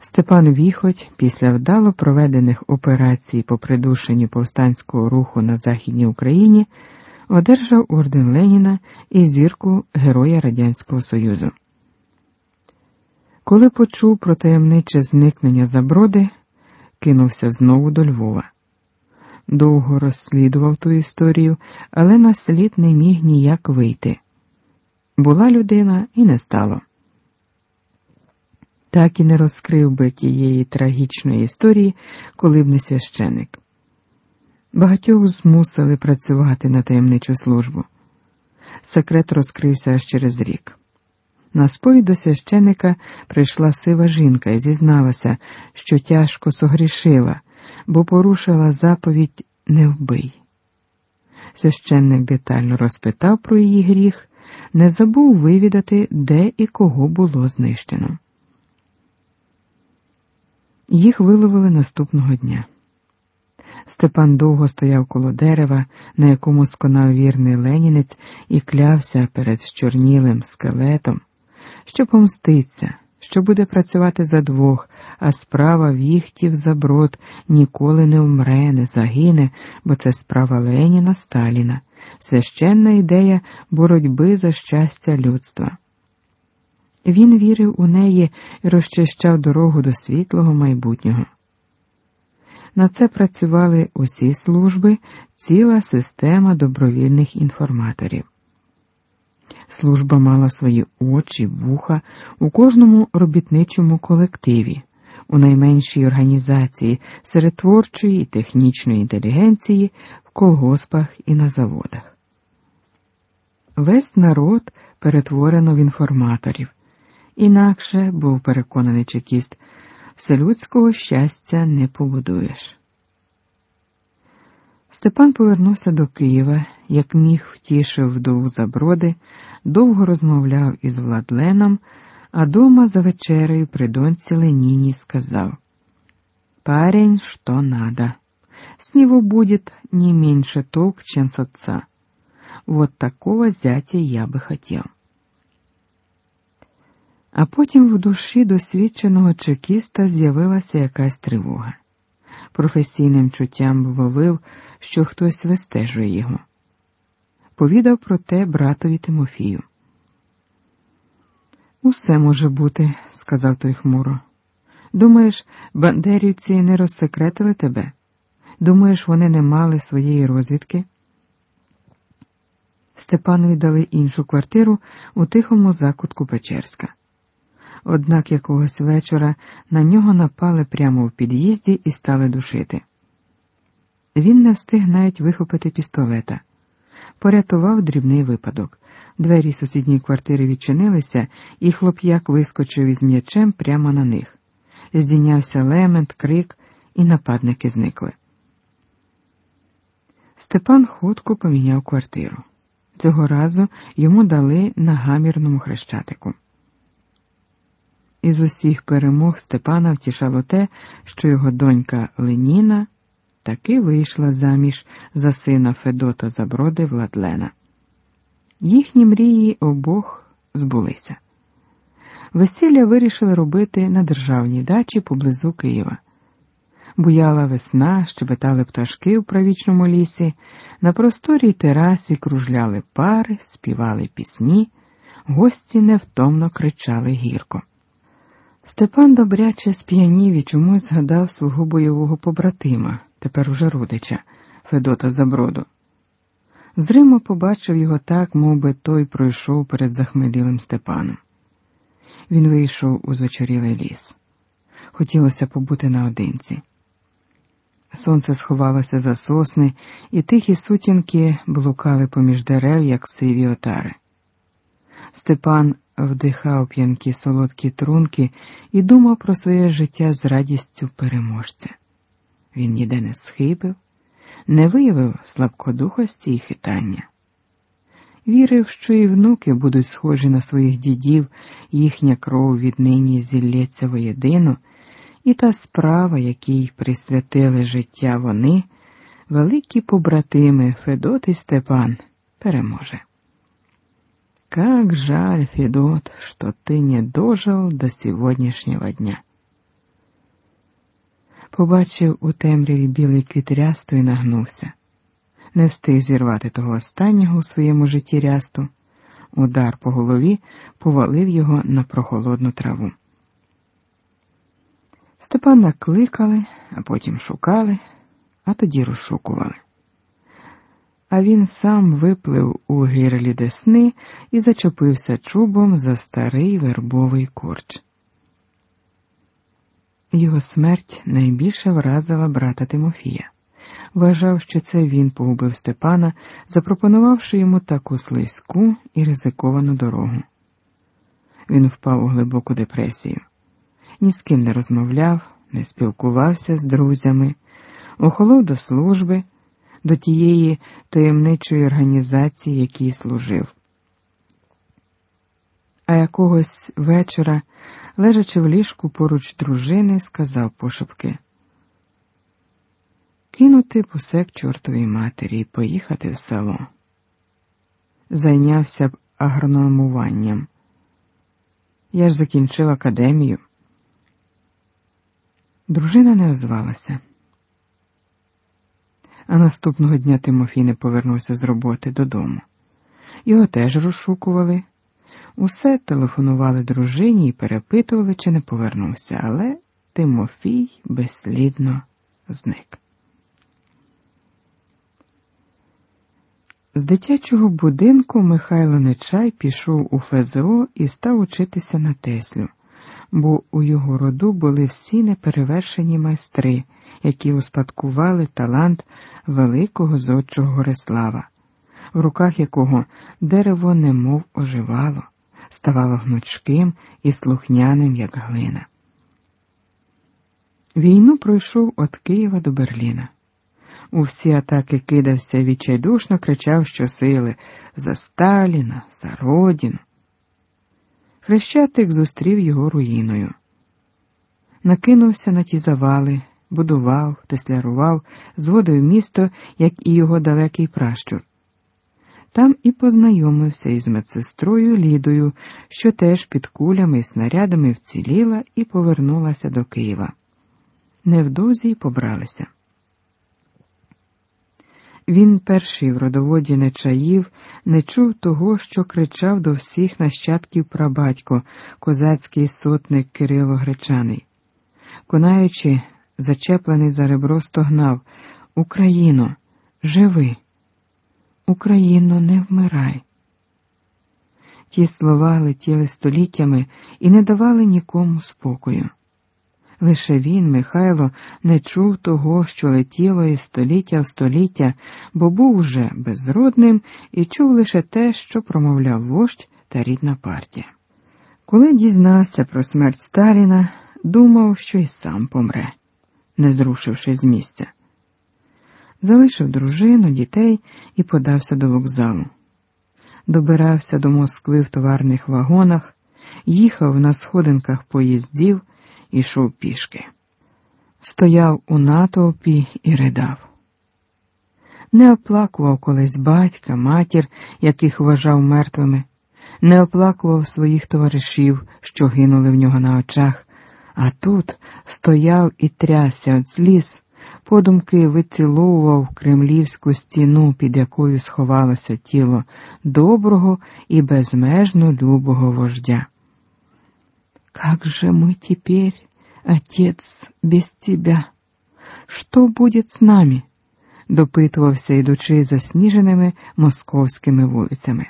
Степан Віхоть після вдало проведених операцій по придушенню повстанського руху на Західній Україні одержав орден Леніна і зірку Героя Радянського Союзу. Коли почув про таємниче зникнення заброди, кинувся знову до Львова. Довго розслідував ту історію, але на слід не міг ніяк вийти. Була людина і не стало. Так і не розкрив би тієї трагічної історії, коли б не священик. Багатьох змусили працювати на таємничу службу. Секрет розкрився аж через рік. На сповідь до священика прийшла сива жінка і зізналася, що тяжко согрішила, бо порушила заповідь не вбий. Священник детально розпитав про її гріх, не забув вивідати, де і кого було знищено. Їх виловили наступного дня. Степан довго стояв коло дерева, на якому сконав вірний ленінець, і клявся перед щорнілим скелетом, що помститься, що буде працювати за двох, а справа віхтів за брод ніколи не вмре, не загине, бо це справа Леніна Сталіна, священна ідея боротьби за щастя людства. Він вірив у неї і розчищав дорогу до світлого майбутнього. На це працювали усі служби, ціла система добровільних інформаторів. Служба мала свої очі, вуха у кожному робітничому колективі, у найменшій організації серед творчої і технічної інтелігенції в колгоспах і на заводах. Весь народ перетворено в інформаторів. Інакше, був переконаний чекіст, вселюдського щастя не побудуєш. Степан повернувся до Києва, як міг втішив вдову заброди, довго розмовляв із Владленом, а дома за вечерею при доньці Леніні сказав Парень, что надо. С него будет не меньше толк, чем с отца. Вот такого зятя я бы хотел. А потім в душі досвідченого чекіста з'явилася якась тривога. Професійним чуттям вловив, що хтось вистежує його. Повідав про те братові Тимофію. Усе може бути, сказав той хмуро. Думаєш, бандерівці не розсекретили тебе? Думаєш, вони не мали своєї розвідки? Степанові дали іншу квартиру у тихому закутку Печерська. Однак якогось вечора на нього напали прямо в під'їзді і стали душити. Він не встиг навіть вихопити пістолета. Порятував дрібний випадок. Двері сусідньої квартири відчинилися, і хлоп'як вискочив із м'ячем прямо на них. Здійнявся лемент, крик, і нападники зникли. Степан хутко поміняв квартиру. Цього разу йому дали на гамірному хрещатику. Із усіх перемог Степана втішало те, що його донька Леніна таки вийшла заміж за сина Федота Заброди Владлена. Їхні мрії обох збулися. Весілля вирішили робити на державній дачі поблизу Києва. Буяла весна, щебетали пташки в правічному лісі, на просторій терасі кружляли пари, співали пісні, гості невтомно кричали гірко. Степан добряче сп'янів і чомусь згадав свого бойового побратима, тепер уже родича, Федота Заброду. Зримо побачив його так, мов би той пройшов перед захмелілим Степаном. Він вийшов у звечорілий ліс. Хотілося побути наодинці. Сонце сховалося за сосни, і тихі сутінки блукали поміж дерев, як сиві отари. Степан вдихав п'янкі солодкі трунки і думав про своє життя з радістю переможця. Він ніде не схибив, не виявив слабкодухості і хитання. Вірив, що і внуки будуть схожі на своїх дідів, їхня кров віднині зілється воєдину, і та справа, якій присвятили життя вони, великі побратими Федот і Степан, переможе. Как жаль, Федот, что ты не дожил до сегодняшнего дня. Побачив у темряві білий квіт рясту і нагнувся. Не встиг зірвати того останнього у своєму житті рясту. Удар по голові повалив його на прохолодну траву. Степана кликали, а потім шукали, а тоді розшукували. А він сам виплив у гирлі десни і зачепився чубом за старий вербовий корч. Його смерть найбільше вразила брата Тимофія. Вважав, що це він погубив Степана, запропонувавши йому таку слизьку і ризиковану дорогу. Він впав у глибоку депресію, ні з ким не розмовляв, не спілкувався з друзями, охолов до служби, до тієї таємничої організації, якій служив. А якогось вечора, лежачи в ліжку поруч дружини, сказав пошепки кинути пусек чортовій матері і поїхати в село. Зайнявся б агрономуванням. Я ж закінчив академію. Дружина не озвалася. А наступного дня Тимофій не повернувся з роботи додому. Його теж розшукували. Усе телефонували дружині і перепитували, чи не повернувся, але Тимофій безслідно зник. З дитячого будинку Михайло Нечай пішов у ФЗО і став учитися на Теслю, бо у його роду були всі неперевершені майстри, які успадкували талант великого зодчого Горислава, в руках якого дерево немов оживало, ставало гнучким і слухняним, як глина. Війну пройшов від Києва до Берліна у всі атаки кидався відчайдушно кричав щосили за Сталіна, за родину. Хрещатик зустрів його руїною. Накинувся на ті завали, будував, теслярував, зводив місто, як і його далекий пращур. Там і познайомився із медсестрою Лідою, що теж під кулями і снарядами вціліла і повернулася до Києва. Невдовзі й побралися. Він перший в родоводі не чаїв, не чув того, що кричав до всіх нащадків прабатько, козацький сотник Кирило Гречаний. Конаючи, зачеплений за ребро, стогнав Україно, живи, Україно, не вмирай. Ті слова летіли століттями і не давали нікому спокою. Лише він, Михайло, не чув того, що летіло із століття в століття, бо був уже безродним і чув лише те, що промовляв вождь та рідна партія. Коли дізнався про смерть Сталіна, думав, що й сам помре, не зрушивши з місця. Залишив дружину, дітей і подався до вокзалу. Добирався до Москви в товарних вагонах, їхав на сходинках поїздів ішов пішки. Стояв у натовпі і ридав. Не оплакував колись батька, матір, яких вважав мертвими, не оплакував своїх товаришів, що гинули в нього на очах, а тут стояв і трясся від сліз, подумки виціловував кремлівську стіну, під якою сховалося тіло доброго і безмежно любого вождя. Как же мы теперь, отец, без тебя? Что будет з нами? допитувався, ідучи засніженими московськими вулицями.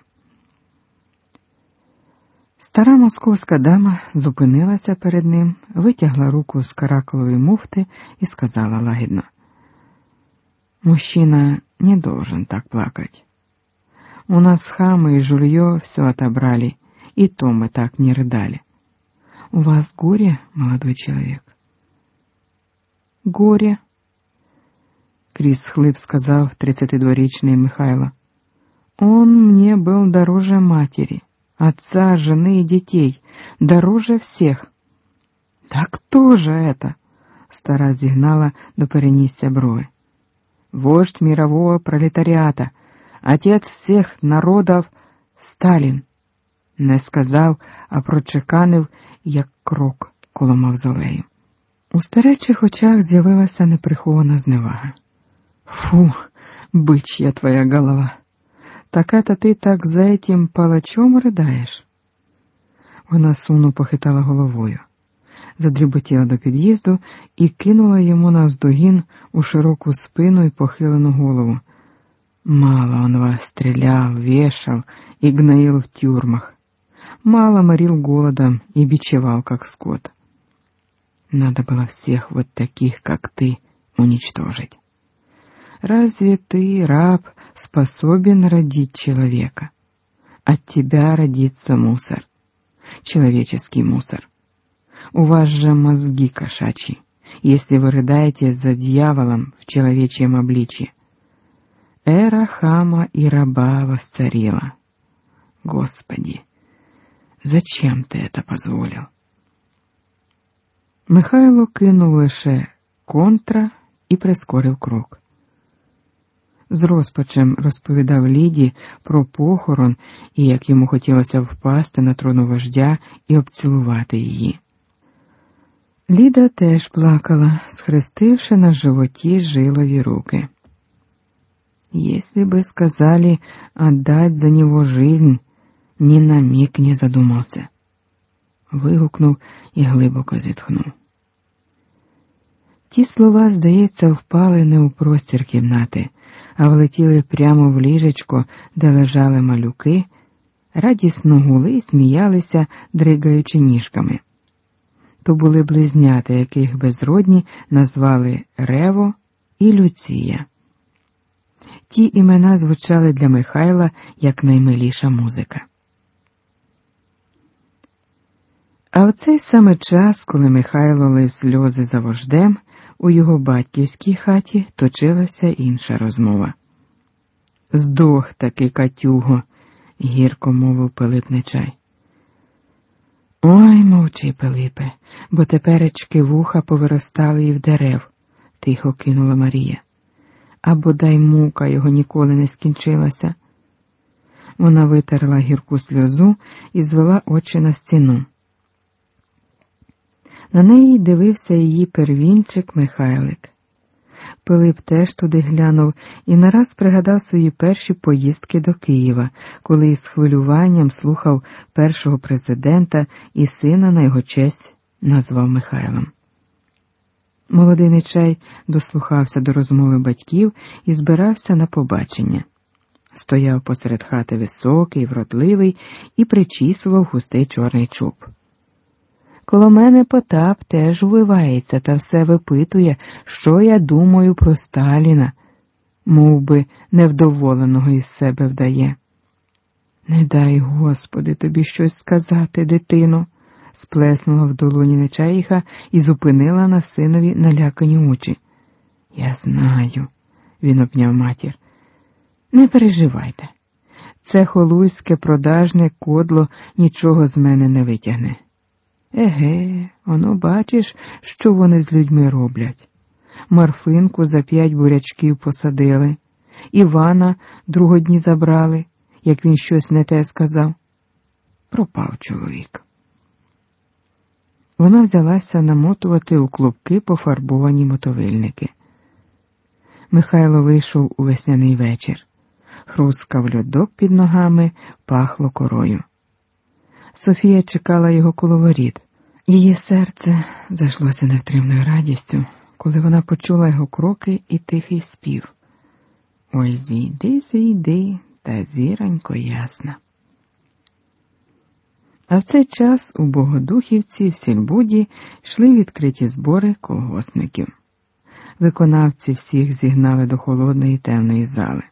Стара московська дама зупинилася перед ним, витягла руку з каракулової муфти і сказала лагідно: Мужчина не должен так плакать. У нас хамы и жулье все отобрали, и то мы так не рыдали. У вас горе, молодой человек? Горе, крізь схлип сказав 32-річний Михайло. Он мне был дороже матери, отца, жены и детей, дороже всех. Да кто же это? Стара зігнала до перенісся брови. Вождь мирового пролетариата, отец всех народов Сталин. Не сказав, а прочеканив як крок коло мавзолею. У старечих очах з'явилася неприхована зневага. Фу, бич я твоя голова. Так это ти так за этим палачом ридаєш? Вона сумно похитала головою, задріботіла до під'їзду і кинула йому навздогін у широку спину і похилену голову. Мало он вас стрелял, вешал и гноил в тюрьмах. Мало морил голодом и бичевал, как скот. Надо было всех вот таких, как ты, уничтожить. Разве ты, раб, способен родить человека? От тебя родится мусор, человеческий мусор. У вас же мозги кошачьи, если вы рыдаете за дьяволом в человечьем обличье. Эра хама и раба восцарила. Господи, зачем ты это позволил? Михайло кинув лише контра і прискорив крок. З розпачем розповідав Ліді про похорон і як йому хотілося впасти на трону вождя і обцілувати її. Ліда теж плакала, схрестивши на животі жилові руки. Если бы сказали отдать за него жизнь, ні на миг не задумався. Вигукнув і глибоко зітхнув. Ті слова, здається, впали не у простір кімнати, а влетіли прямо в ліжечко, де лежали малюки, радісно гули й сміялися, дригаючи ніжками. То були близнята, яких безродні назвали Рево і Люція. Ті імена звучали для Михайла як наймиліша музика. А в цей саме час, коли Михайло лив сльози за вождем, у його батьківській хаті точилася інша розмова. Здох таки Катюго, гірко мовив Пилип Нечай. Ой, мовчи, Пилипе, бо теперечки вуха повиростали і в дерев, тихо кинула Марія а бодай мука його ніколи не скінчилася. Вона витерла гірку сльозу і звела очі на стіну. На неї дивився її первінчик Михайлик. Пилип теж туди глянув і нараз пригадав свої перші поїздки до Києва, коли із хвилюванням слухав першого президента і сина на його честь назвав Михайлом. Молодий нечай дослухався до розмови батьків і збирався на побачення. Стояв посеред хати високий, вродливий і причісував густий чорний чуб. Коло мене Потап теж вивається та все випитує, що я думаю про Сталіна, Мов би, невдоволеного із себе вдає. Не дай, Господи, тобі щось сказати, дитино сплеснула в долоні нечаїха і зупинила на синові налякані очі. Я знаю, він обняв матір. Не переживайте. Це холуйське продажне кодло нічого з мене не витягне. Еге, воно бачиш, що вони з людьми роблять. Марфинку за п'ять бурячків посадили, Івана другодні забрали, як він щось не те сказав. Пропав чоловік. Вона взялася намотувати у клубки пофарбовані мотовильники. Михайло вийшов у весняний вечір. Хрускав льодок під ногами, пахло корою. Софія чекала його коло воріт. Її серце зайшлося невтримною радістю, коли вона почула його кроки і тихий спів. Ой, зійди, зійди, та зіронько ясна. А в цей час у Богодухівці в сільбуді йшли відкриті збори колгосників. Виконавці всіх зігнали до холодної темної зали.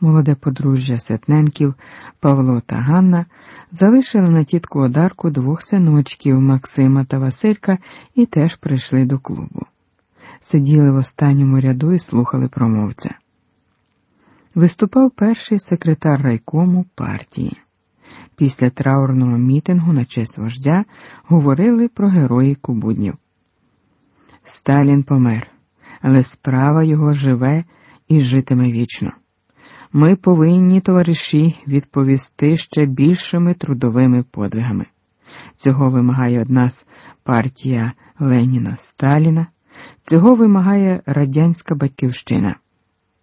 Молоде подружжя Сетненків Павло та Ганна залишили на тітку Одарку двох синочків Максима та Василька і теж прийшли до клубу. Сиділи в останньому ряду і слухали промовця. Виступав перший секретар райкому партії. Після траурного мітингу на честь вождя говорили про героїку буднів. Сталін помер, але справа його живе і житиме вічно. Ми повинні, товариші, відповісти ще більшими трудовими подвигами. Цього вимагає від нас партія Леніна, Сталіна. Цього вимагає радянська батьківщина.